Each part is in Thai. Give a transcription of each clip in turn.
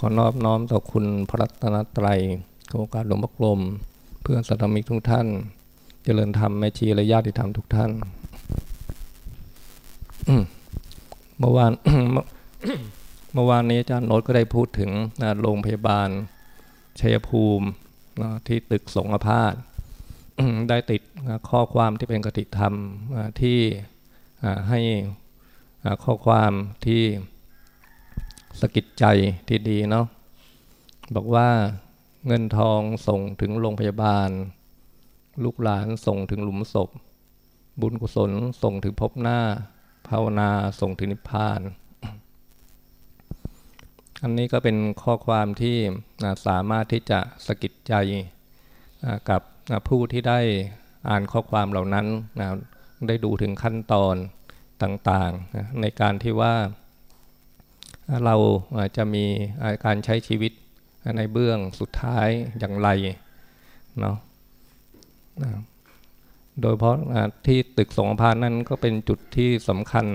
ขอนอบน้อมต่อคุณพระรัตนตรัยโอกาสหลวงพ่อกลม เพื่อนสัตมิกทุกท่าน เจริญธรรมแม่ชีและญาติธรรมทุกท่านเมื่อวานเมื่อวานนี้อาจารย์โนตก็ได้พูดถึงโรงพยาบาลชัยภูมิที่ตึกสงฆ์พาสได้ติดข้อความที่เป็นกติธรรมที่ให้ข้อความที่ สกิดใจที่ดีเนาะบอกว่าเงินทองส่งถึงโรงพยาบาล ลูกหลานส่งถึงหลุมศพ บุญกุศลส่งถึงพบหน้า ภาวนาส่งถึงนิพพาน อันนี้ก็เป็นข้อความที่สามารถที่จะสกิดใจกับผู้ที่ได้อ่านข้อความเหล่านั้น ได้ดูถึงขั้นตอนต่างๆ ในการที่ว่า เราจะมีการใช้ชีวิตในเบื้องสุดท้ายอย่างไรเนาะโดยเพราะที่ตึกสงฆ์พานนั้นก็เป็นจุดที่สำคัญ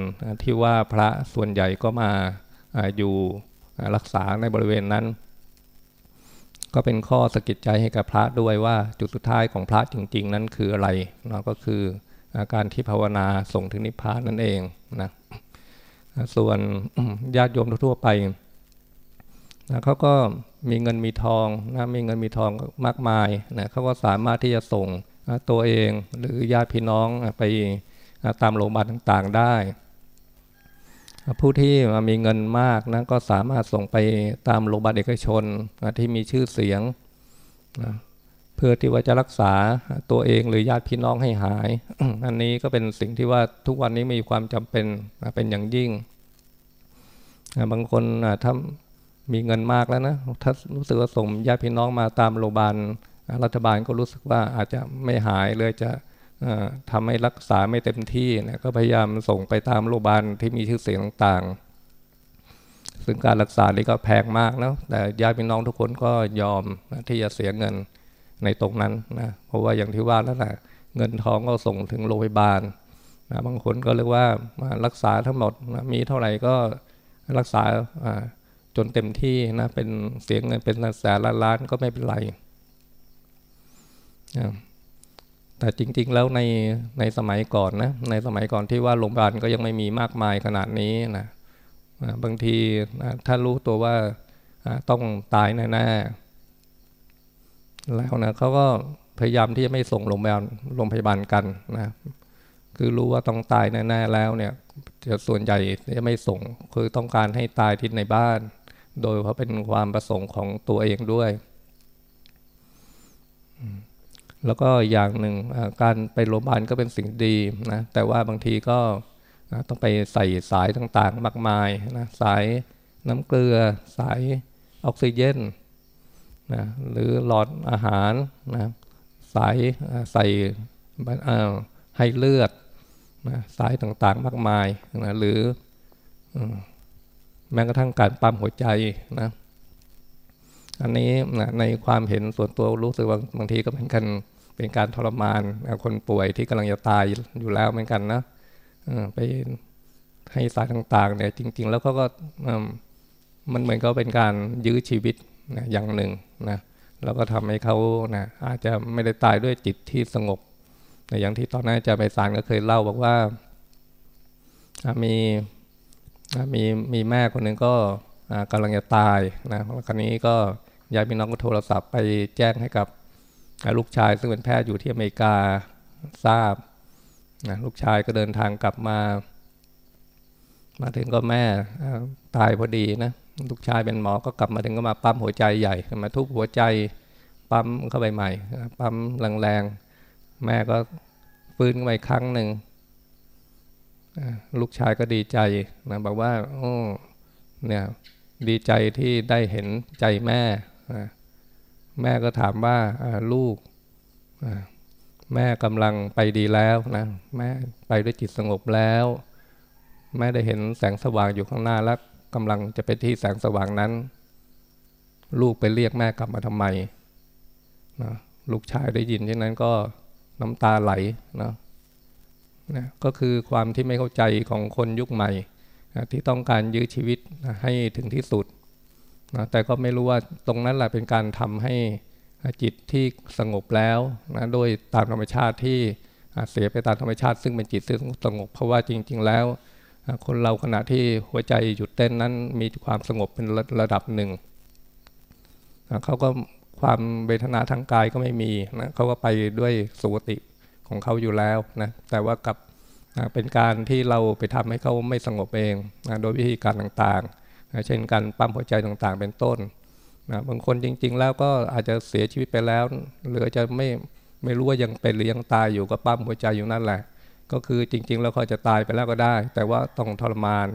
ที่ว่าพระส่วนใหญ่ก็มาอยู่รักษาในบริเวณนั้น ก็เป็นข้อสกิดใจให้กับพระด้วยว่าจุดสุดท้ายของพระจริง ๆ นั้นคืออะไรเนาะก็คือการที่ภาวนาส่งถึงนิพพานนั่นเองนะ ส่วนญาติโยมทั่วไปนะเขาก็มีเงินมีทองนะมีเงินมีทองมากมายนะเขาก็สามารถที่จะส่งนะตัวเองหรือญาติพี่น้องไปนะตามโรงพยาบาลต่างๆได้ ผู้ที่มีเงินมากนะก็สามารถส่งไปตามโรงพยาบาลเอกชนนะที่มีชื่อเสียงนะ เพื่อที่ว่าจะรักษาตัวเองหรือญาติพี่น้องให้หาย อันนี้ก็เป็นสิ่งที่ว่าทุกวันนี้มีความจำเป็นเป็นอย่างยิ่ง บางคนถ้ามีเงินมากแล้วนะ ถ้ารู้สึกว่าส่งญาติพี่น้องมาตามโรงพยาบาลรัฐบาลก็รู้สึกว่าอาจจะไม่หายเลยจะทำให้รักษาไม่เต็มที่นะก็พยายามส่งไปตามโรงพยาบาลที่มีชื่อเสียงต่างๆ ซึ่งการรักษานี่ก็แพงมากนะแต่ญาติพี่น้องทุกคนก็ยอมที่จะเสียเงิน ในตรงนั้นนะเพราะว่าอย่างที่ว่าแล้วนะเงินทองก็ส่งถึงโรงพยาบาลนะบางคนก็เรียกว่ามารักษาทั้งหมดนะมีเท่าไหร่ก็รักษาจนเต็มที่นะเป็นเสียงเงินเป็นแสนล้านล้านก็ไม่เป็นไรนะแต่จริงๆแล้วในในสมัยก่อนนะในสมัยก่อนที่ว่าโรงพยาบาลก็ยังไม่มีมากมายขนาดนี้นะบางทีนะถ้ารู้ตัวว่าต้องตายแน่ แล้วนะเขาก็พยายามที่จะไม่ส่งโรงพยาบาลโรงพยาบาลกันนะคือรู้ว่าต้องตายแน่ๆแล้วเนี่ยจะส่วนใหญ่จะไม่ส่ง คือต้องการให้ตายที่ในบ้าน โดยเพราะเป็นความประสงค์ของตัวเองด้วย แล้วก็อย่างหนึ่งการไปโรงพยาบาลก็เป็นสิ่งดีนะแต่ว่าบางทีก็ต้องไปใส่สายต่างๆ มากมายนะสายน้ำเกลือ สายออกซิเจน นะหรือหลอดอาหารนะสายใส่ให้เลือดนะสายต่างๆมากมายนะหรือแม้กระทั่งการปั๊มหัวใจนะอันนี้นะในความเห็นส่วนตัวรู้สึกว่าบางทีก็เป็นการเป็นการทรมานคนป่วยที่กำลังจะตายอยู่แล้วเหมือนกันนะไปให้สายต่างๆเนี่ยจริง ๆ แล้วเขาก็มันเหมือนก็เป็นการยื้อชีวิต นะอย่างหนึ่งนะแล้วก็ทำให้เขานะอาจจะไม่ได้ตายด้วยจิตที่สงบนะอย่างที่ตอนนั้นอาจารย์ไปสารก็เคยเล่าบอกว่ามีมีมีแม่คนหนึ่งก็กำลังจะตายนะคราวนี้ก็ยายพี่น้องก็โทรศัพท์ไปแจ้งให้กับลูกชายซึ่งเป็นแพทย์อยู่ที่อเมริกาทราบนะลูกชายก็เดินทางกลับมา มาถึงก็แม่ตายพอดีนะ ลูกชายเป็นหมอก็กลับมาถึงก็มาปั๊มหัวใจใหญ่มาทุบหัวใจปั๊มเข้าไปใหม่ ปั๊มแรงๆแม่ก็ฟื้นไปครั้งหนึ่งลูกชายก็ดีใจนะบอกว่าโอ้เนี่ยดีใจที่ได้เห็นใจแม่แม่ก็ถามว่าลูกแม่กำลังไปดีแล้วนะแม่ไปด้วยจิตสงบแล้ว แม่ได้เห็นแสงสว่างอยู่ข้างหน้าแล้ว กำลังจะไปที่แสงสว่างนั้น ลูกไปเรียกแม่กลับมาทำไมนะลูกชายได้ยินเช่นนั้นก็น้ำตาไหลนะนะก็คือความที่ไม่เข้าใจของคนยุคใหม่นะที่ต้องการยื้อชีวิตนะให้ถึงที่สุดนะแต่ก็ไม่รู้ว่าตรงนั้นแหละเป็นการทำให้จิตที่สงบแล้วนะโดยตามธรรมชาติที่เสียไปตามธรรมชาติ ซึ่งเป็นจิตซึ่งสงบเพราะว่าจริง ๆ แล้ว คนเราขณะที่หัวใจหยุดเต้นนั้นมีความสงบเป็นระดับหนึ่งเขาก็ความเวทนาทางกายก็ไม่มีนะเขาก็ไปด้วยสุขติของเขาอยู่แล้วนะแต่ว่ากับเป็นการที่เราไปทำให้เขาไม่สงบเองนะโดยวิธีการต่างๆนะเช่นการปั๊มหัวใจต่างๆ เป็นต้นนะบางคนจริง ๆ แล้วก็อาจจะเสียชีวิตไปแล้ว หรือจะไม่ไม่รู้ว่ายังเป็นหรือยังตายอยู่ก็ปั๊มหัวใจอยู่นั่นแหละ ก็คือจริงๆแล้วเขาจะตายไปแล้วก็ได้ แต่ว่าต้องทรมาน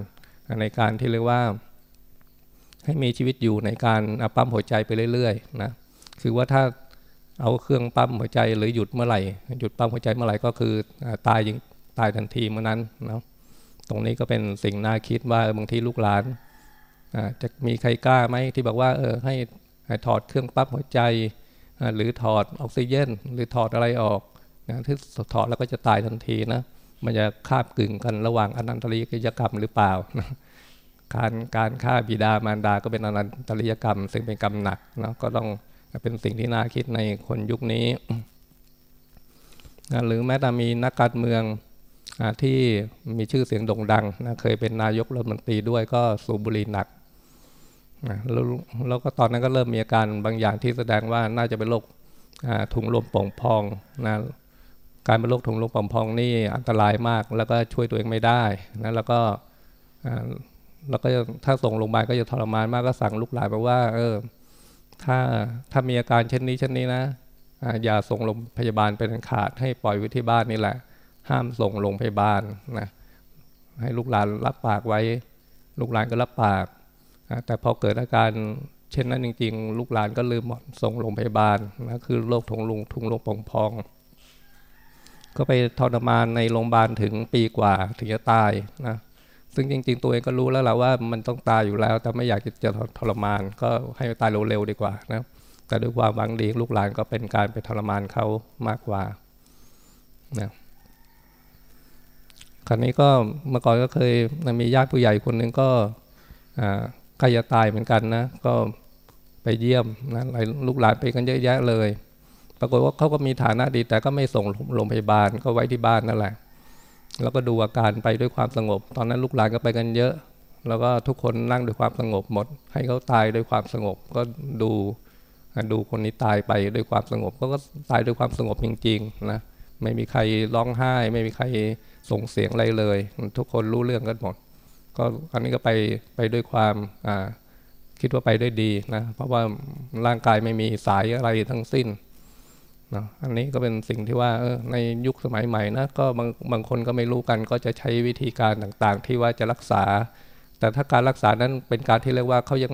ในการที่เรียกว่า ให้มีชีวิตอยู่ในการปั๊มหัวใจไปเรื่อยๆนะคือว่าถ้าเอาเครื่องปั๊มหัวใจหรือหยุดเมื่อไหร่หยุดปั๊มหัวใจเมื่อไหร่ก็คือตายยิงตายทันทีเมื่อนั้นนะตรงนี้ก็เป็นสิ่งน่าคิดว่าบางทีลูกหลานจะมีใครกล้าไหมที่บอกว่าเออให้ถอดเครื่องปั๊มหัวใจ หรือถอดออกซิเจนหรือถอดอะไรออก นะที่ถอดแล้วก็จะตายทันทีนะมันจะคาบกึ่งกันระหว่างอนันตริยกรรมหรือเปล่านะการการฆ่าบิดามารดาก็เป็นอนันตริยกรรม ซึ่งเป็นกรรมหนักนะก็ต้องเป็นสิ่งที่น่าคิดในคนยุคนี้นะหรือแม้แต่มีนักการเมืองที่มีชื่อเสียงโด่งดังนะเคยเป็นนายกรัฐมนตรีด้วยก็สูบบุหรี่หนักนะแล้วแล้วก็ตอนนั้นก็เริ่มมีอาการบางอย่างที่แสดงว่าน่าจะเป็นโรคถุงลมป่องพองนะ การเป็นโรคถุงลมป่องพองนี่อันตรายมาก แล้วก็ช่วยตัวเองไม่ได้นะแล้วก็แล้วก็ถ้าส่งโรงพยาบาลก็จะทรมานมากก็สั่งลูกหลานบอกว่า เออ ถ้าถ้ามีอาการเช่นนี้เช่นนี้นะอย่าส่งโรงพยาบาลเป็นขาดให้ปล่อยไว้ที่บ้านนี่แหละ ห้ามส่งโรงพยาบาลนะให้ลูกหลานรับปากไว้ ลูกหลานก็รับปาก แต่พอเกิดอาการเช่นนั้นจริง ๆ ลูกหลานก็ลืมหมดส่งโรงพยาบาลนะคือโรคถุงลุงทุงลมปองพอง ก็ไปทรมานในโรงพยาบาลถึงปีกว่าถึงจะตายนะซึ่งจริง ๆ ตัวเองก็รู้แล้วแหละว่ามันต้องตายอยู่แล้ว แต่ไม่อยากจะทรมาน ก็ให้ตายเร็วๆดีกว่านะแต่ด้วยความหวังดีลูกหลานก็เป็นการไปทรมานเขามากกว่านะคราวนี้ก็เมื่อก่อนก็เคยมีญาติผู้ใหญ่คนหนึ่งก็ใกล้จะตายเหมือนกันนะ ก็ไปเยี่ยมนะลูกหลานไปกันเยอะแยะเลย ปรากฏว่าเขาก็มีฐานะดี แต่ก็ไม่ส่งโรงพยาบาลก็ไว้ที่บ้านนั่นแหละ แล้วก็ดูอาการไปด้วยความสงบ ตอนนั้นลูกหลานก็ไปกันเยอะ แล้วก็ทุกคนนั่งด้วยความสงบหมด ให้เขาตายด้วยความสงบก็ดูดูคนนี้ตายไปด้วยความสงบ ก็ก็ตายด้วยความสงบจริงๆนะไม่มีใครร้องไห้ ไม่มีใครส่งเสียงอะไรเลย ทุกคนรู้เรื่องกันหมดก็อันนี้ก็ไปไปด้วยความคิดว่าไปด้วยดีนะเพราะว่าร่างกายไม่มีสายอะไรทั้งสิ้น นะอันนี้ก็เป็นสิ่งที่ว่าในยุคสมัยใหม่นะก็บางบางคนก็ไม่รู้กันก็จะใช้วิธีการต่างๆ ที่ว่าจะรักษา แต่ถ้าการรักษานั้นเป็นการที่เรียกว่าเขายัง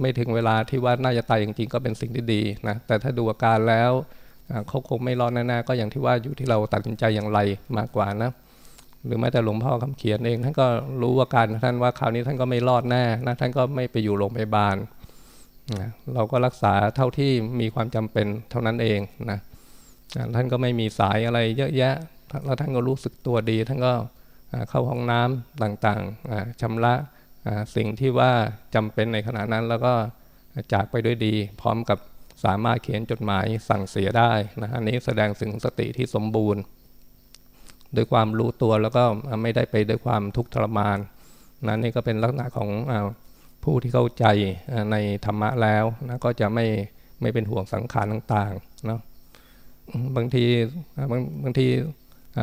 ไม่ถึงเวลาที่ว่าน่าจะตายจริงๆก็เป็นสิ่งที่ดีนะแต่ถ้าดูอาการแล้วเขาคงไม่รอดแน่ๆก็อย่างที่ว่าอยู่ที่เราตัดสินใจอย่างไรมากกว่านะหรือแม้แต่หลวงพ่อคำเขียนเองท่านก็รู้ว่าการท่านว่าคราวนี้ท่านก็ไม่รอดแน่นะท่านก็ไม่ไปอยู่โรงพยาบาล เราก็รักษาเท่าที่มีความจำเป็นเท่านั้นเองนะท่านก็ไม่มีสายอะไรเยอะแยะ แล้วท่านก็รู้สึกตัวดี ท่านก็เข้าห้องน้ำต่างๆชำระสิ่งที่ว่าจำเป็นในขณะนั้นแล้วก็จากไปด้วยดี พร้อมกับสามารถเขียนจดหมายสั่งเสียได้นะอันนี้แสดงถึงสติที่สมบูรณ์ด้วยความรู้ตัวแล้วก็ไม่ได้ไปด้วยความทุกข์ทรมานนะนี่ก็เป็นลักษณะของ ผู้ที่เข้าใจในธรรมะแล้วนะก็จะไม่ไม่เป็นห่วงสังขารต่างๆเนาะบางทีบางบางที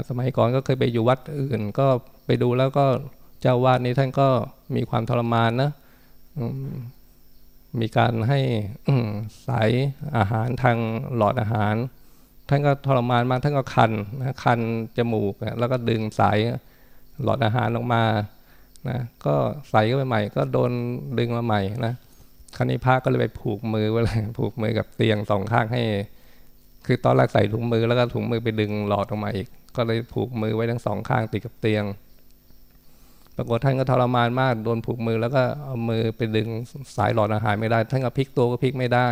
สมัยก่อนก็เคยไปอยู่วัดอื่น ก็ไปดูแล้วก็เจ้าวาดนี้ท่านก็มีความทรมานนะมีการให้สายอาหารทางหลอดอาหาร ท่านก็ทรมานมากท่านก็คันนะคันจมูกแล้วก็ดึงสายหลอดอาหารลงมา นะก็ใส่ก็ไปใหม่ ก็โดนดึงมาใหม่นะคราวนี้พระก็เลยไปผูกมือไว้เลยผูกมือกับเตียงสองข้างให้ คือตอนแรกใส่ถุงมือแล้วก็ถุงมือไปดึงหลอดออกมาอีก ก็เลยผูกมือไว้ทั้งสองข้างติดกับเตียง ปรากฏท่านก็ทรมานมากโดนผูกมือแล้วก็เอามือไปดึงสายหลอดอาหารไม่ได้ ท่านก็พลิกตัวก็พลิกไม่ได้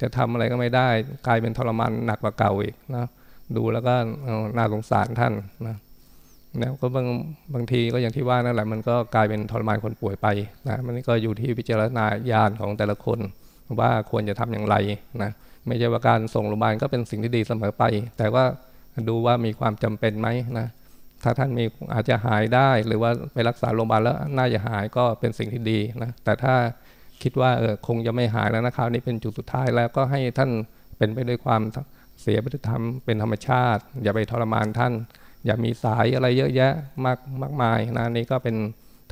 จะทำอะไรก็ไม่ได้ กลายเป็นทรมานหนักกว่าเก่าอีกนะดูแล้วก็น่าสงสารท่านนะ นะก็บางบางทีก็อย่างที่ว่านั่นแหละมันก็กลายเป็นทรมานคนป่วยไปนะมันก็อยู่ที่พิจารณาญาณของแต่ละคน ว่าควรจะทำอย่างไรนะไม่ใช่ว่าการส่งโรงพยาบาลก็เป็นสิ่งที่ดีเสมอไป แต่ว่าดูว่ามีความจำเป็นไหมนะถ้าท่านมีอาจจะหายได้ หรือว่าไปรักษาโรงพยาบาลแล้วน่าจะหายก็เป็นสิ่งที่ดีนะแต่ถ้าคิดว่าเออคงจะไม่หายแล้วนะคราวนี้เป็นจุดสุดท้ายแล้วก็ให้ท่านเป็นไปด้วยความเสียปฏิธรรมเป็นธรรมชาติ อย่าไปทรมานท่าน อย่ามีสายอะไรเยอะแยะมากมากมายนะนี่ก็เป็น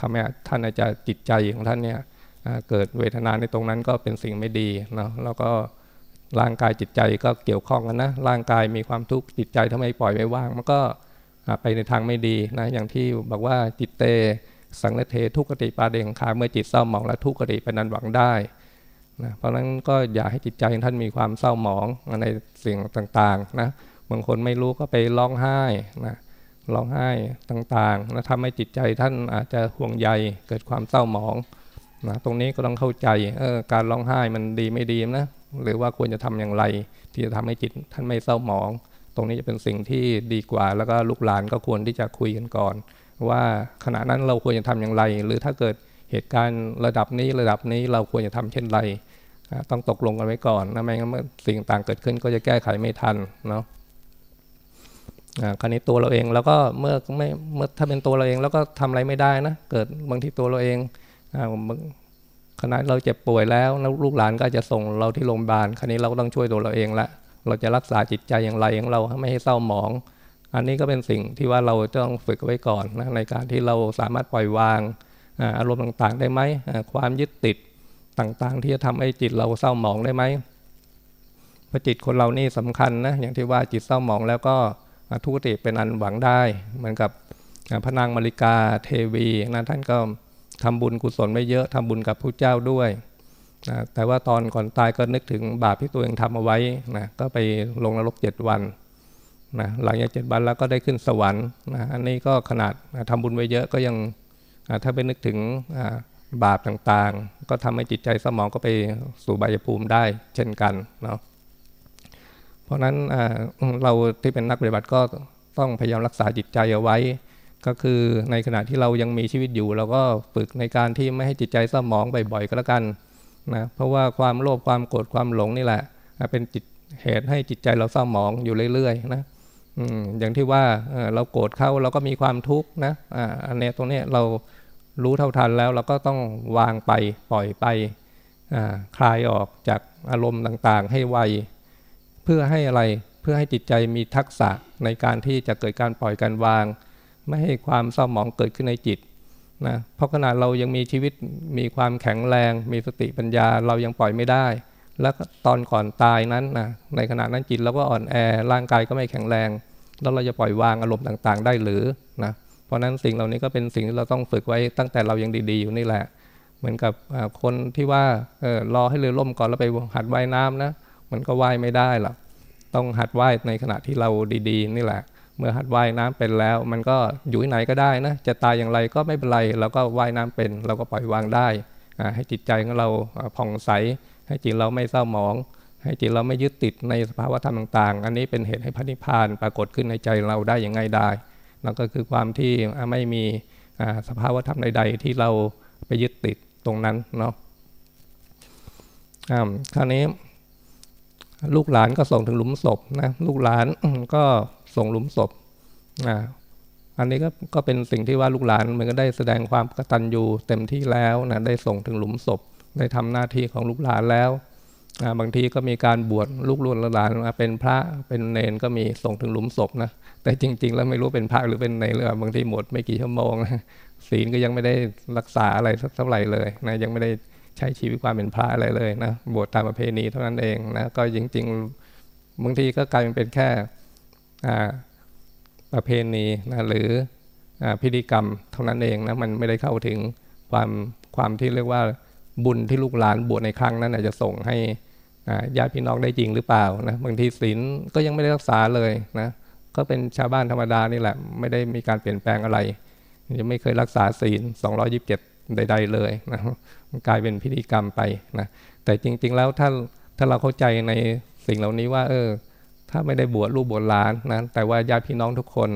ทำให้ท่านอาจจะจิตใจของท่านเนี่ยเกิดเวทนาในตรงนั้นก็เป็นสิ่งไม่ดีเนาะแล้วก็ร่างกายจิตใจก็เกี่ยวข้องกันนะร่างกายมีความทุกข์จิตใจทำไมปล่อยไว้ว่าง มันก็ไปในทางไม่ดีนะอย่างที่บอกว่าจิตเต สังเลเททุกขติปาเดงคาเมื่อจิตเศร้าหมองและทุกขติเป็นนันหวังได้นะเพราะฉะนั้นก็อย่าให้จิตใจท่านมีความเศร้าหมองในสิ่งต่างๆนะบางคนไม่รู้ก็ไปร้องไห้นะ ร้องไห้ต่างๆแล้วทำให้จิตใจท่านอาจจะห่วงใยเกิดความเศร้าหมองนะตรงนี้ก็ต้องเข้าใจเออการร้องไห้มันดีไม่ดีนะหรือว่าควรจะทำอย่างไร ที่จะทำให้จิตท่านไม่เศร้าหมอง ตรงนี้จะเป็นสิ่งที่ดีกว่า แล้วก็ลูกหลานก็ควรที่จะคุยกันก่อน ว่าขณะนั้นเราควรจะทำอย่างไร หรือถ้าเกิดเหตุการณ์ระดับนี้ระดับนี้เราควรจะทำเช่นไร ต้องตกลงกันไว้ก่อนนะไม่งั้นเมื่อสิ่งต่างเกิดขึ้นก็จะแก้ไขไม่ทันเนาะ คราวนี้ตัวเราเองแล้วก็เมื่อไม่เมื่อถ้าเป็นตัวเราเองแล้วก็ทำอะไรไม่ได้นะเกิดบางทีตัวเราเองขณะเราเจ็บป่วยแล้วลูกหลานก็จะส่งเราที่โรงพยาบาลคราวนี้เราก็ต้องช่วยตัวเราเองละเราจะรักษาจิตใจอย่างไรของเราไม่ให้เศร้าหมอง อันนี้ก็เป็นสิ่งที่ว่าเราต้องฝึกไว้ก่อนนะในการที่เราสามารถปล่อยวางอารมณ์ต่างๆ ได้ไหมความยึดติดต่างๆ ที่จะทำให้จิตเราเศร้าหมองได้ไหมพระจิตคนเรานี่สำคัญนะอย่างที่ว่าจิตเศร้าหมองแล้วก็ ทุกติเป็นอันหวังได้ เหมือนกับพระนางมาริกาเทวีนะท่านก็ทำบุญกุศลไม่เยอะทำบุญกับพระเจ้าด้วยนะแต่ว่าตอนก่อนตายก็นึกถึงบาปที่ตัวเองทำเอาไว้นะก็ไปลงนรกเจ็ดวันนะหลังจากเจ็ดวันแล้วก็ได้ขึ้นสวรรค์นะอันนี้ก็ขนาดทำบุญไว้เยอะก็ยังถ้าไปนึกถึงบาปต่างๆ ก็ทำให้จิตใจสมองก็ไปสู่บายภูมิได้เช่นกันเนาะ เพราะนั้นเราที่เป็นนักปฏิบัติก็ต้องพยายามรักษาจิตใจเอาไว้ ก็คือในขณะที่เรายังมีชีวิตอยู่ เราก็ฝึกในการที่ไม่ให้จิตใจเศร้าหมองบ่อยๆก็แล้วกันนะเพราะว่าความโลภความโกรธความหลงนี่แหละ เป็นจิตเหตุให้จิตใจเราเศร้าหมองอยู่เรื่อยๆนะอย่างที่ว่าเราโกรธเขาเราก็มีความทุกข์นะอันนี้ตรงนี้เรารู้เท่าทันแล้วเราก็ต้องวางไปปล่อยไปคลายออกจากอารมณ์ต่างๆ ให้ไว เพื่อให้อะไรเพื่อให้จิตใจมีทักษะในการที่จะเกิดการปล่อยการวาง ไม่ให้ความเศร้าหมองเกิดขึ้นในจิตนะเพราะขณะเรายังมีชีวิตมีความแข็งแรง มีสติปัญญาเรายังปล่อยไม่ได้ แล้วตอนก่อนตายนั้นนะในขณะนั้นจิตเราก็อ่อนแอร่างกายก็ไม่แข็งแรง แล้วเราจะปล่อยวางอารมณ์ต่างๆ ได้หรือนะเพราะนั้นสิ่งเหล่านี้ก็เป็นสิ่งที่เราต้องฝึกไว้ตั้งแต่เรายังดีๆอยู่นี่แหละ เหมือนกับคนที่ว่าออรอให้เรือล่มก่อนแล้วไปหัดว่ายน้ำนะ มันก็ว่ายไม่ได้หรอกต้องหัดว่ายในขณะที่เราดีๆ นี่แหละ เมื่อหัดว่ายน้ำเป็นแล้ว มันก็อยู่ที่ไหนก็ได้นะ จะตายอย่างไรก็ไม่เป็นไรเราก็ว่ายน้ำเป็น เราก็ปล่อยวางได้ให้จิตใจของเราผ่องใส ให้จิตเราไม่เศร้าหมอง ให้จิตเราไม่ยึดติดในสภาวะธรรมต่างๆ อันนี้เป็นเหตุให้พระนิพพานปรากฏขึ้นในใจเราได้อย่างไงได้นั่นก็คือความที่ไม่มีสภาวะธรรมใด ๆ ที่เราไปยึดติดตรงนั้นเนาะคราวนี้ ลูกหลานก็ส่งถึงหลุมศพนะลูกหลานก็ส่งหลุมศพอ่าอันนี้ก็ก็เป็นสิ่งที่ว่าลูกหลานมันก็ได้แสดงความกตัญญูเต็มที่แล้วนะได้ส่งถึงหลุมศพ ได้ทำหน้าที่ของลูกหลานแล้วบางทีก็มีการบวชลูกหลานหลานเป็นพระเป็นเนนก็มีส่งถึงหลุมศพนะแต่จริง ๆ แล้วไม่รู้เป็นพระหรือเป็นเนรหรือบางทีหมดไม่กี่ชั่วโมงศีลก็ยังไม่ได้รักษาอะไรสักเท่าไหร่เลยนะยังไม่ได้ ใช้ชีวิตความเป็นพระอะไรเลยนะบวชตามประเพณีเท่านั้นเองนะก็จริงๆบางทีก็กลายเป็นแค่ประเพณีนะหรือพิธีกรรมเท่านั้นเองนะมันไม่ได้เข้าถึงความความที่เรียกว่าบุญที่ลูกหลานบวชในครั้งนั้นอาจะส่งให้ญาติพี่น้องได้จริงหรือเปล่านะบางทีศีลก็ยังไม่ได้รักษาเลยนะก็เป็นชาวบ้านธรรมดานี่แหละ ไม่ได้มีการเปลี่ยนแปลงอะไรยังไม่เคยรักษาศีล227 ใด ๆ เลยนะกลายเป็นพิธีกรรมไปนะแต่จริง ๆ แล้วถ้าถ้าเราเข้าใจในสิ่งเหล่านี้ว่า เออ ถ้าไม่ได้บวชลูกบวชหลานนะแต่ว่าญาติพี่น้องทุกคน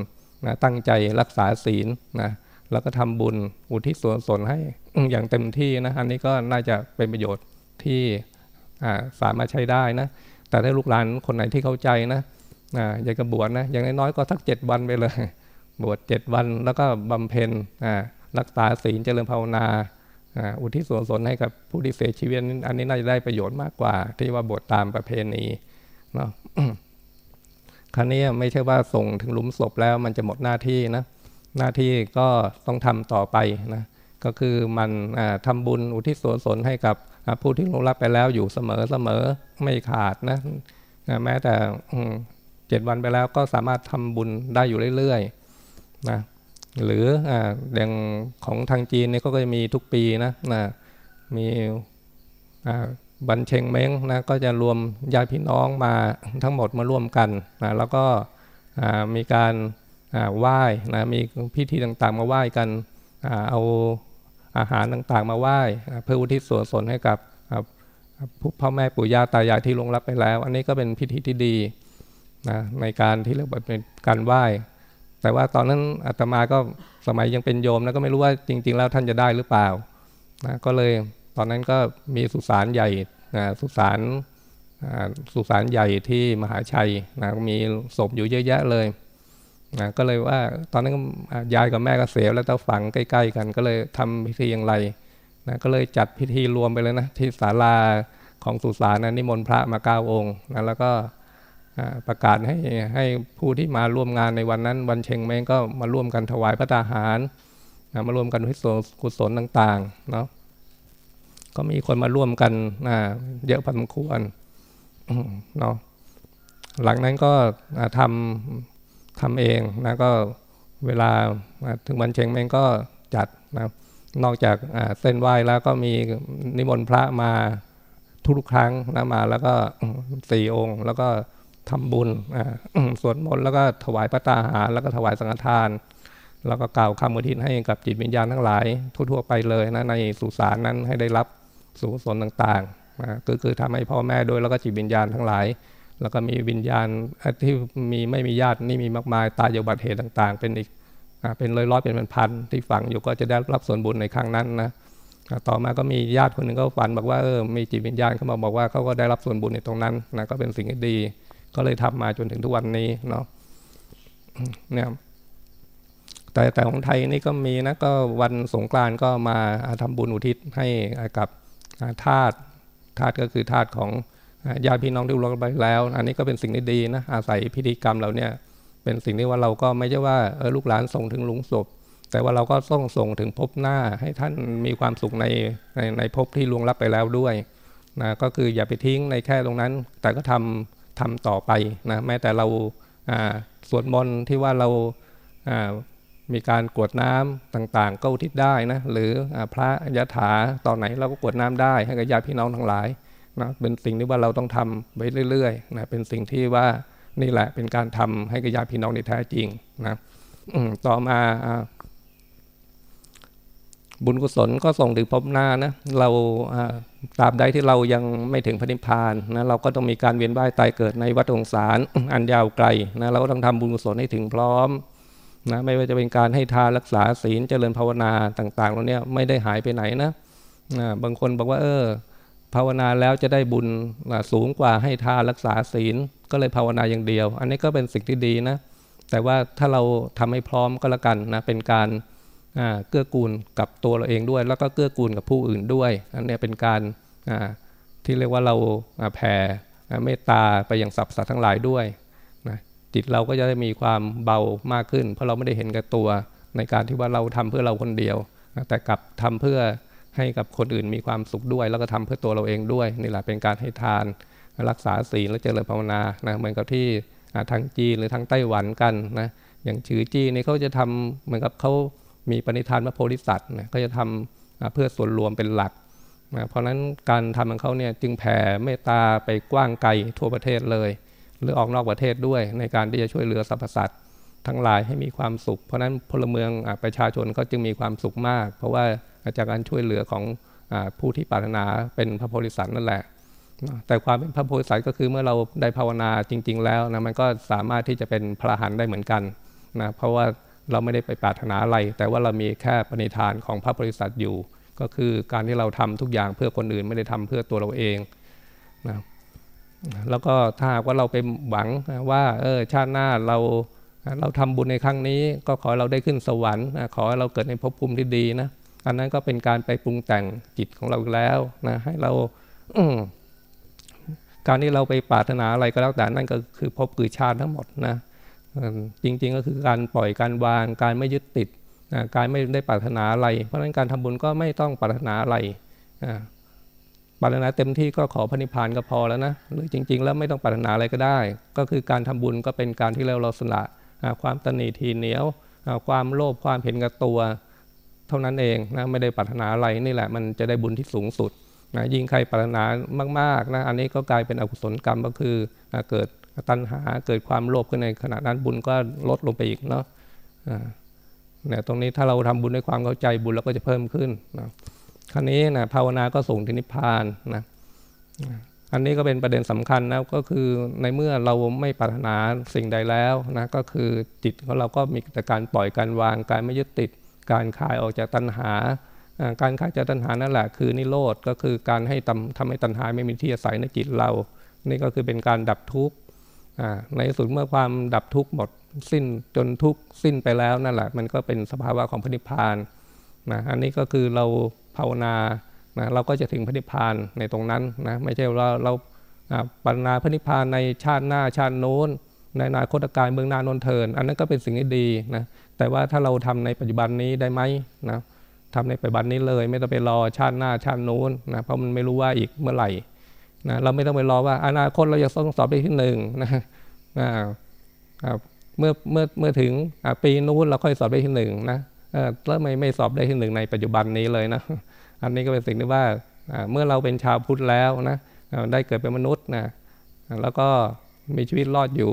นะตั้งใจรักษาศีลนะแล้วก็ทำบุญอุทิศส่วนสนให้อย่างเต็มที่นะอันนี้ก็น่าจะเป็นประโยชน์ที่สามารถใช้ได้นะแต่ถ้าลูกหลานคนไหนที่เข้าใจนะอยากจะบวชนะอย่างน้อยๆก็สักเจ็ดวันไปเลย บวชเจ็ดวันแล้วก็บำเพ็ญ รักษาศีลเจริญภาวนาอุทิศส่วนสนให้กับผู้ที่เสียชีวิตอันนี้น่าจะได้ประโยชน์มากกว่า ที่ว่าบวชตามประเพณีเนาะครั้นี้ไม่ใช่ว่าส่งถึงหลุมศพแล้วมันจะหมดหน้าที่นะหน้าที่ก็ต้องทำต่อไปนะก็คือมันทำบุญอุทิศส่วนสนให้กับผู้ที่ลงรับไปแล้วอยู่เสมอเสมอไม่ขาดนะแม้แต่เจ็ดวันไปแล้วก็สามารถทำบุญได้อยู่เรื่อยๆนะ หรืออย่างของทางจีนเนี่ยก็จะมีทุกปีนะนะมีบันเชงเม้งนะก็จะรวมญาติพี่น้องมาทั้งหมดมาร่วมกันนะแล้วก็มีการไหว้นะมีพิธีต่างๆ มาไหว้กันเอาอาหารต่างๆ มาไหว้เพื่ออุทิศส่วนสนให้กับพ่อแม่ปู่ย่าตายายที่ลงรับไปแล้ว อันนี้ก็เป็นพิธีที่ดีนะในการที่เรียกว่าเป็นการไหว้ แต่ว่าตอนนั้นอาตมาก็สมัยยังเป็นโยมนะก็ไม่รู้ว่าจริง ๆ แล้วท่านจะได้หรือเปล่านะก็เลยตอนนั้นก็มีสุสานใหญ่นะสุสานสุสานใหญ่ที่มหาชัยนะมีศพอยู่เยอะแยะเลยนะก็เลยว่าตอนนั้นยายกับแม่ก็เสียแล้วต้องฝังใกล้ ๆ กัน ก็เลยทำพิธีอย่างไรนะก็เลยจัดพิธีรวมไปเลยนะที่ศาลาของสุสานนะนิมนต์พระมาเก้าองค์นะแล้วก็ ประกาศให้ให้ผู้ที่มาร่วมงานในวันนั้น วันเชงเม้งก็มาร่วมกันถวายพระตาหารนะมาร่วมกันวิสุกุศลต่างๆเนาะก็มีคนมาร่วมกันเยอะพอสมควรเนาะหลังนั้นก็ทำทำเองนะก็เวลาถึงวันเชงเม้งก็จัดนะนอกจากเส้นไหว้แล้วก็มีนิมนต์พระมาทุกครั้งนะมาแล้วก็สี่องค์ แล้วก็ ทำบุญสวดมนต์แล้วก็ถวายพระตาหาร แล้วก็ถวายสังฆทาน แล้วก็กล่าวคำอุทิศให้กับจิตวิญญาณทั้งหลาย ทั่วๆไปเลยนะในสุสานนั้นให้ได้รับสุสนต่างๆนะก็คือทำให้พ่อแม่โดยแล้วก็จิตวิญญาณทั้งหลาย แล้วก็มีวิญญาณที่มีไม่มีญาตินี่มีมากมายตายอยู่บัติเหตุต่าง ๆ เป็นอีกเป็นร้อยร้อยเป็นพันที่ฝังอยู่ก็จะได้รับส่วนบุญในครั้งนั้นนะต่อมาก็มีญาติคนหนึ่งก็ฝันบอกว่าเออมีจิตวิญญาณเขามาบอกว่าเขาก็ได้รับส่วนบุญในตรงนั้นนะก็เป็นสิ่งที่ดี ก็เลยทำมาจนถึงทุกวันนี้เนาะเนี่ยแต่แต่ของไทยนี่ก็มีนะก็วันสงกรานก็มาทำบุญอุทิศให้กับธาตุธาตุก็คือธาตุของญาติพี่น้องที่ลงไปแล้ว อันนี้ก็เป็นสิ่งที่ดีนะอาศัยพิธีกรรมเราเนี่ย เป็นสิ่งที่ว่าเราก็ไม่ใช่ว่าเออลูกหลานส่งถึงหลุงศพ แต่ว่าเราก็ต้องส่งถึงพบหน้าให้ท่านมีความสุขในในในพบที่ล่วงลับไปแล้วด้วยนะก็คืออย่าไปทิ้งในแค่ตรงนั้น แต่ก็ทำ ทำต่อไปนะแม้แต่เราสวดมนต์ที่ว่าเรามีการกวดน้ำต่างๆ ก็อุทิศได้นะหรือพระยะถาตอนไหนเราก็กวดน้ำได้ให้กับญาติพี่น้องทั้งหลายนะเป็นสิ่งที่ว่าเราต้องทำไปเรื่อยๆนะเป็นสิ่งที่ว่านี่แหละเป็นการทำให้กับญาติพี่น้องในแท้จริงนะต่อมา บุญกุศลก็ส่งถึงพบหน้านะเราตราบใดที่เรายังไม่ถึงพระนิพพานนะเราก็ต้องมีการเวียนว่ายตายเกิดในวัฏสงสารอันยาวไกลนะเราก็ต้องทำบุญกุศลให้ถึงพร้อมนะไม่ว่าจะเป็นการให้ทานรักษาศีลเจริญภาวนาต่างๆเหล่านี้ไม่ได้หายไปไหนนะนะบางคนบอกว่าเออภาวนาแล้วจะได้บุญสูงกว่าให้ทานรักษาศีลก็เลยภาวนาอย่างเดียว อันนี้ก็เป็นสิ่งที่ดีนะแต่ว่าถ้าเราทำให้พร้อมก็แล้วกันนะเป็นการ เกื้อกูลกับตัวเราเองด้วย แล้วก็เกื้อกูลกับผู้อื่นด้วยอันนี้เป็นการที่เรียกว่าเราแผ่เมตตาไปย่างสรรพสัตว์ทั้งหลายด้วยนะจิตเราก็จะได้มีความเบามากขึ้น เพราะเราไม่ได้เห็นกับตัวในการที่ว่าเราทำเพื่อเราคนเดียว แต่กลับทำเพื่อให้กับคนอื่นมีความสุขด้วย แล้วก็ทำเพื่อตัวเราเองด้วย นี่แหละเป็นการให้ทานรักษาศีลและเจริญภาวนานะเหมือนกับที่ทางจีนหรือทางไต้หวันกันนะอย่างชื่อจีนนี่เขาจะทำเหมือนกับเขา มีปณิธานพระโพธิสัตว์นะก็จะทำเพื่อส่วนรวมเป็นหลักนะเพราะฉะนั้นการทำของเขาเนี่ยจึงแผ่เมตตาไปกว้างไกลทั่วประเทศเลย หรือออกนอกประเทศด้วยในการที่จะช่วยเหลือสรรพสัตว์ทั้งหลายให้มีความสุข เพราะนั้นพลเมืองประชาชนก็จึงมีความสุขมาก เพราะว่าจากการช่วยเหลือของผู้ที่ปรารถนาเป็นพระโพธิสัตว์นั่นแหละแต่ความเป็นพระโพธิสัตว์ก็คือเมื่อเราได้ภาวนาจริง ๆ แล้วนะมันก็สามารถที่จะเป็นพระหันได้เหมือนกันนะเพราะว่า เราไม่ได้ไปปรารถนาอะไร แต่ว่าเรามีแค่ปณิธานของพระบริษัทอยู่ ก็คือการที่เราทำทุกอย่างเพื่อคนอื่นไม่ได้ทำเพื่อตัวเราเองนะแล้วก็ถ้าว่าเราไปหวังว่าเออชาติหน้าเราเราทำบุญในครั้งนี้ก็ขอเราได้ขึ้นสวรรค์ขอเราเกิดในภพภูมิที่ดีนะอันนั้นก็เป็นการไปปรุงแต่งจิตของเราแล้วนะให้เราการที่เราไปปรารถนาอะไรก็แล้วแต่นั่นก็คือภพคือชาติทั้งหมดนะ จริง ๆ ก็คือการปล่อยการวาง การไม่ยึดติดการไม่ได้ปรารถนาอะไร เพราะฉะนั้นการทำบุญก็ไม่ต้องปรารถนาอะไรปรารถนาเต็มที่ก็ขอพระนิพพานก็พอแล้วนะหรือจริง ๆ แล้วไม่ต้องปรารถนาอะไรก็ได้ ก็คือการทำบุญก็เป็นการที่เราเราสละความตนีทีเหนียว ความโลภความเห็นกับตัว เท่านั้นเองนะไม่ได้ปรารถนาอะไรนี่แหละมันจะได้บุญที่สูงสุดนะยิ่งใครปรารถนามากๆนะอันนี้ก็กลายเป็นอกุศลกรรมก็คือเกิด ตัณหาเกิดความโลภขึ้นในขณะนั้นบุญก็ลดลงไปอีกเนาะเนี่ยตรงนี้ถ้าเราทำบุญด้วยความเข้าใจบุญเราก็จะเพิ่มขึ้นนะครั้นี้นะภาวนาก็ส่งถึงนิพพานนะอันนี้ก็เป็นประเด็นสำคัญนะก็คือในเมื่อเราไม่ปรารถนาสิ่งใดแล้วนะก็คือจิตของเราก็มีแต่การปล่อยการวางการไม่ยึดติด การคลายออกจากตัณหา การคลายจากตัณหานั่นแหละคือนิโรธก็คือการให้ทำทำให้ตัณหาไม่มีที่อาศัยในจิตเรา นี่ก็คือเป็นการดับทุกข์ ในสุดเมื่อความดับทุกข์หมดสิ้นจนทุกข์สิ้นไปแล้วนั่นแหละ มันก็เป็นสภาวะของพระนิพพานนะอันนี้ก็คือเราภาวนานะเราก็จะถึงพระนิพพานในตรงนั้นนะไม่ใช่ว่าเราปรารนาพระนิพพานในชาติหน้าชาติโน้น ในนาคตการเมืองนานนเทิน อันนั้นก็เป็นสิ่งที่ดีนะแต่ว่าถ้าเราทำในปัจจุบันนี้ได้ไหมนะทำในปัจจุบันนี้เลย ไม่ต้องไปรอชาติหน้าชาติโน้นนะเพราะมันไม่รู้ว่าอีกเมื่อไหร่ นะเราไม่ต้องไปรอว่าอนาคตเราจะต้องสอบได้ที่หนึ่งนะเมื่อเมื่อเมื่อถึงปีนู้นเราค่อยสอบได้ที่หนึ่งนะแล้วไม่ไม่สอบได้ที่หนึ่งในปัจจุบันนี้เลยนะ อันนี้ก็เป็นสิ่งที่ว่าเมื่อเราเป็นชาวพุทธแล้วนะได้เกิดเป็นมนุษย์นะแล้วก็มีชีวิตรอดอยู่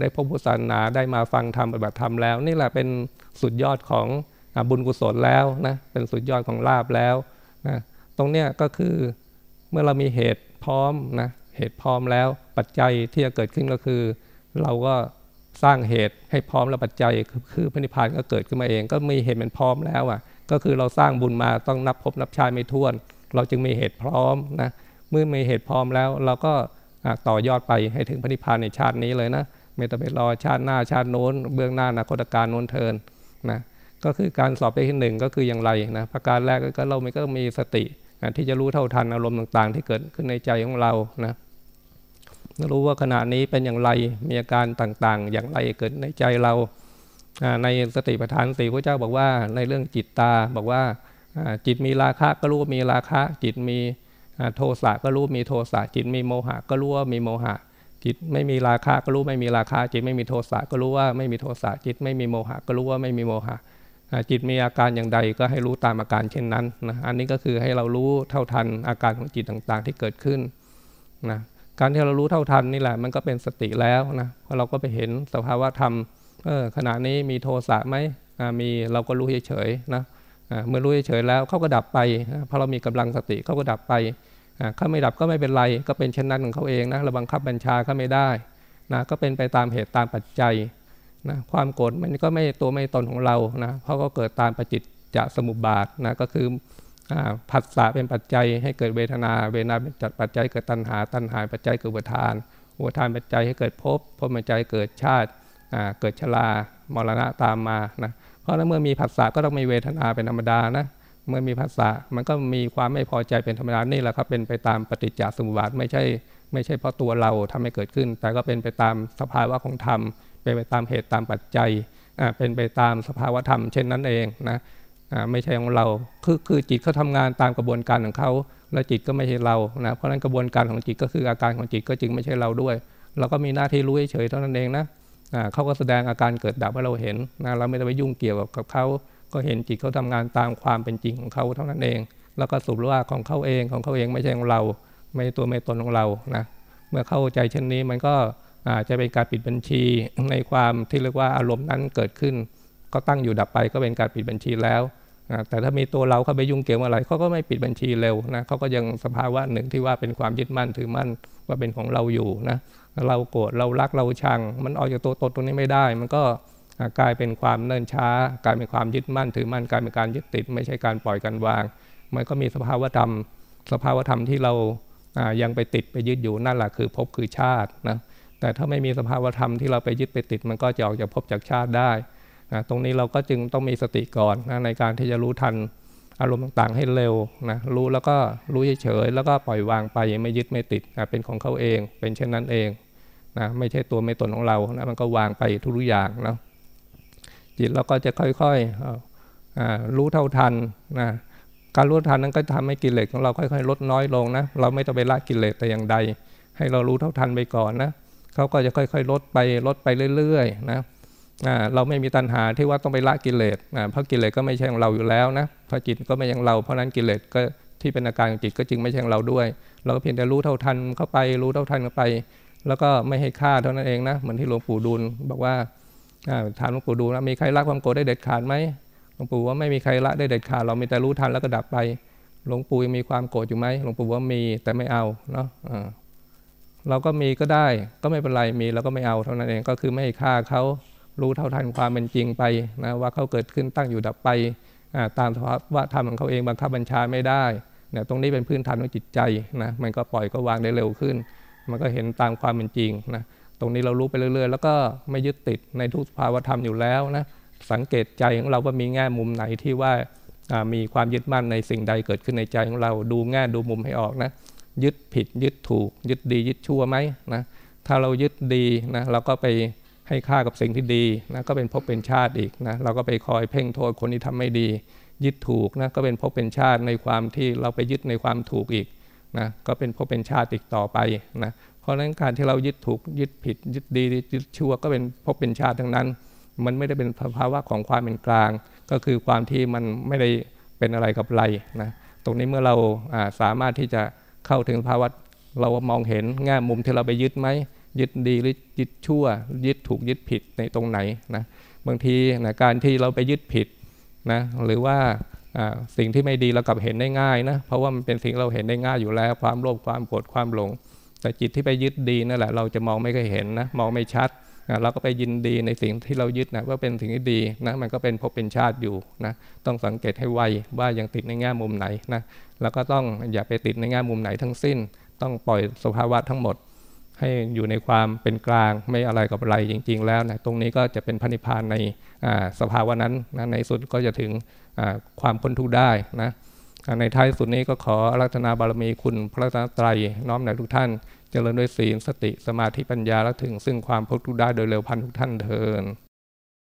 ได้พบพุทธศาสนาได้มาฟังธรรมปฏิบัติธรรมแล้ว นี่แหละเป็นสุดยอดของบุญกุศลแล้วนะเป็นสุดยอดของลาบแล้วนะตรงเนี้ยก็คือเมื่อเรามีเหตุ พร้อมนะเหตุพร้อมแล้วปัจจัยที่จะเกิดขึ้นก็คือ เราก็สร้างเหตุให้พร้อมแล้วปัจจัยคือพระนิพพานก็เกิดขึ้นมาเอง ก็มีเหตุเป็นพร้อมแล้วอะก็คือเราสร้างบุญมาต้องนับพบนับชาติไม่ท้วน เราจึงมีเหตุพร้อมนะเมื่อมีเหตุพร้อมแล้ว เราก็ต่อยอดไปให้ถึงพระนิพพานในชาตินี้เลยนะไม่ต้องไปรอชาติหน้าชาติโน้น เบื้องหน้านาคตการโน้นเทินนะก็คือการสอบได้ที่หนึ่งก็คืออย่างไรนะประการแรกก็เราไม่ก็มีสติ ที่จะรู้เท่าทันอารมณ์ต่างๆ ที่เกิดขึ้นในใจของเรานะรู้ว่าขณะนี้เป็นอย่างไรมีอาการต่างๆ อย่างไรเกิดในใจเราในสติปัฏฐานสี่พระเจ้าบอกว่าในเรื่องจิตตาบอกว่าจิตมีราคะก็รู้ว่ามีราคะ จิตมีโทสะก็รู้มีโทสะจิตมีโมหะ ก็รู้ว่ามีโมหะ จิตไม่มีราคะก็รู้ไม่มีราคะ จิตไม่มีโทสะก็รู้ว่าไม่มีโทสะจิตไม่มีโมหะ ก็รู้ว่าไม่มีโมหะ จิตมีอาการอย่างใดก็ให้รู้ตามอาการเช่นนั้นนะอันนี้ก็คือให้เรารู้เท่าทันอาการของจิตต่างๆ ที่เกิดขึ้นนะการที่เรารู้เท่าทันนี่แหละมันก็เป็นสติแล้วนะเพราะเราก็ไปเห็นสภาวะธรรมเออขณะนี้มีโทสะไหมมีเราก็รู้เฉยๆนะเมื่อรู้เฉยๆแล้วเขาก็ดับไปพอเรามีกำลังสติเขาก็ดับไปเขาไม่ดับก็ไม่เป็นไร ก็เป็นเช่นนั้นของเขาเองนะเราบังคับบัญชาเขาไม่ได้นะก็เป็นไปตามเหตุตามปัจจัย นะความโกรธมันก็ไม่ตัวไม่ตนของเรานะเพราะก็เกิดตามปัจจิตจะสมุบาทนะก็คือผัสสะเป็นปัจจัยให้เกิดเวทนา เวทนาเป็นจัดปัจจัยเกิดตัณหา ตัณหาปัจจัยเกิดอุทานอุทานปัจจัยให้เกิดภพภพปัจจัยเกิดชาติเกิดชรามรณะตามมานะเพราะนั้นเมื่อมีผัสสะก็ต้องมีเวทนาเป็นธรรมดานะเมื่อมีผัสสะมันก็มีความไม่พอใจเป็นธรรมดานี่แหละครับเป็นไปตามปฏิจจสมุปบาทไม่ใช่ไม่ใช่เพราะตัวเราทำให้เกิดขึ้น แต่ก็เป็นไปตามสภาวะของธรรม เป็นไปตามเหตุตามปัจจัยเป็นไปตามสภาวธรรม เช่นนั้นเองนะไม่ใช่ของเราคือคือจิตเขาทางานตามกระบวนการของเขาแล้วจิตก็ไม่ใช่เรานะเพราะฉะนั้นกระบวนการของจิตก็คืออาการของจิตก็จึงไม่ใช่เราด้วย เราก็มีหน้าที่รู้เฉยเท่านั้นเองนะเขาก็แสดงอาการเกิดดับให้เราเห็นนะเราไม่ต้องไปยุ่งเกี่ยวกับเขาก็เห็นจิตเขาทำงานตามความเป็นจริงของเขาเท่านั้นเอง แล้วก็สุบว่าของเขาเองของเขาเองไม่ใช่ของเรา ไม่ตัวไม่ตนของเรานะเมื่อเข้าใจเช่นนี้มันก็ อาจจะเป็นการปิดบัญชีในความที่เรียกว่าอารมณ์นั้นเกิดขึ้น ก็ตั้งอยู่ดับไปก็เป็นการปิดบัญชีแล้วแต่ถ้ามีตัวเราเข้าไปยุ่งเกี่ยวอะไรเขาก็ไม่ปิดบัญชีเร็วนะเขาก็ยังสภาวะหนึ่งที่ว่าเป็นความยึดมั่นถือมั่นว่าเป็นของเราอยู่นะเราโกรธเรารักเราชัง มันออกจากตัวตนตรงนี้ไม่ได้ มันก็กลายเป็นความเนิ่นช้ากลายเป็นความยึดมั่นถือมั่นกลายเป็นการยึดติด ไม่ใช่การปล่อยกันวาง มันก็มีสภาวธรรม สภาวธรรมที่เรายังไปติดไปยึดอยู่นั่นแหละคือภพคือชาตินะ แต่ถ้าไม่มีสภาวธรรมที่เราไปยึดไปติด มันก็จะออกจากภพจากชาติได้นะตรงนี้เราก็จึงต้องมีสติก่อนนะในการที่จะรู้ทันอารมณ์ต่างๆให้เร็วนะรู้แล้วก็รู้เฉยๆแล้วก็ปล่อยวางไปไม่ยึดไม่ติดนะเป็นของเขาเอง เป็นเช่นนั้นเองนะไม่ใช่ตัวไม่ตนของเรานะมันก็วางไปทุกอย่างนะจิตเราก็จะค่อยๆรู้เท่าทันนะการรู้ทันนั้นก็ทำให้กิเลสของเราค่อยๆ ลดน้อยลงนะเราไม่ต้องไปละกิเลสแต่อย่างใด ให้เรารู้เท่าทันไปก่อนนะ เขาก็จะค่อยๆ ลดไปลดไปเรื่อยๆนะเราไม่มีตัณหาที่ว่าต้องไปละกิเลสเพราะกิเลสก็ไม่ใช่ของเราอยู่แล้วนะพราะจิตก็ไม่ใช่ของเราเพราะนั้นกิเลสก็ที่เป็นอาการของจิตก็จึงไม่ใช่ของเราด้วย เราก็เพียงแต่รู้เท่าทันเข้าไปรู้เท่าทันเข้าไป แล้วก็ไม่ให้ฆ่าเท่านั้นเองนะเหมือนที่หลวงปู่ดูลบอกว่าถามหลวงปู่ดูลนะมีใครละความโกรธได้เด็ดขาดไหมหลวงปู่ว่าไม่มีใครละได้เด็ดขาดเรามีแต่รู้ทันแล้วก็ดับไป หลวงปู่ยังมีความโกรธอยู่ไหมหลวงปู่ว่ามีแต่ไม่เอาเนาะ เราก็มีก็ได้ ก็ไม่เป็นไรมีแล้วก็ไม่เอาเท่านั้นเองก็คือไม่ฆ่าเขารู้เท่าทันความเป็นจริงไปนะว่าเขาเกิดขึ้นตั้งอยู่ดับไปตามสภาวะธรรมของเขาเองบังคับบัญชาไม่ได้เนี่ยตรงนี้เป็นพื้นฐานของจิตใจนะมันก็ปล่อยก็วางได้เร็วขึ้น มันก็เห็นตามความเป็นจริงนะตรงนี้เรารู้ไปเรื่อยๆ แล้วก็ไม่ยึดติดในทุกภาวธรรมอยู่แล้วนะสังเกตใจของเราว่ามีแง่มุมไหนที่ว่ามีความยึดมั่นในสิ่งใดเกิดขึ้นในใจของเราดูแง่ดูมุมให้ออกนะ ยึดผิดยึดถูก ยึดดียึดชั่วไหมนะถ้าเรายึดดีนะเราก็ไปให้ค่ากับสิ่งที่ดีนะก็เป็นภพเป็นชาติอีกนะเราก็ไปคอยเพ่งโทษคนที่ทำไม่ดี ยึดถูกนะก็เป็นภพเป็นชาติในความที่เราไปยึดในความถูกอีกนะก็เป็นภพเป็นชาติอีกต่อไปนะเพราะฉะนั้นการที่เรายึดถูกยึดผิด ยึดดียึดชั่วก็เป็นภพเป็นชาติทั้งนั้น มันไม่ได้เป็นภาวะของความเป็นกลาง ก็คือความที่มันไม่ได้เป็นอะไรกับอะไรนะตรงนี้เมื่อเราสามารถที่จะ เข้าถึงภาวะเรามองเห็นแง่มุมที่เราไปยึดไหมยึดดีหรือยึดชั่ว ยึดถูกยึดผิดในตรงไหนนะบางทีนะการที่เราไปยึดผิดนะหรือว่าสิ่งที่ไม่ดีเรากลับเห็นได้ง่ายนะเพราะว่ามันเป็นสิ่งเราเห็นได้ง่ายอยู่แล้ว ความโลภความโกรธความหลง แต่จิตที่ไปยึดดีนั่นแหละเราจะมองไม่เคยเห็นนะมองไม่ชัด เราก็ไปยินดีในสิ่งที่เรายึดนะว่าเป็นสิ่งที่ดีนะมันก็เป็นพบเป็นชาติอยู่นะต้องสังเกตให้ไวว่ายังติดในแง่มุมไหนนะแล้วก็ต้องอย่าไปติดในแง่มุมไหนทั้งสิ้น ต้องปล่อยสภาวะทั้งหมด ให้อยู่ในความเป็นกลางไม่อะไรกับอะไรจริง ๆ แล้วนะตรงนี้ก็จะเป็นพันิพานในสภาวะนั้นนะในสุดก็จะถึงความพ้นทุกข์ได้นะในท้ายสุดนี้ก็ขอรัตนาบารมีคุณพระรัตนตรัยน้อมในทุกท่าน เจริญด้วยศีลสติสมาธิปัญญาและถึงซึ่งความพ้นทุกข์ได้โดยเร็วพันทุกท่านเทิน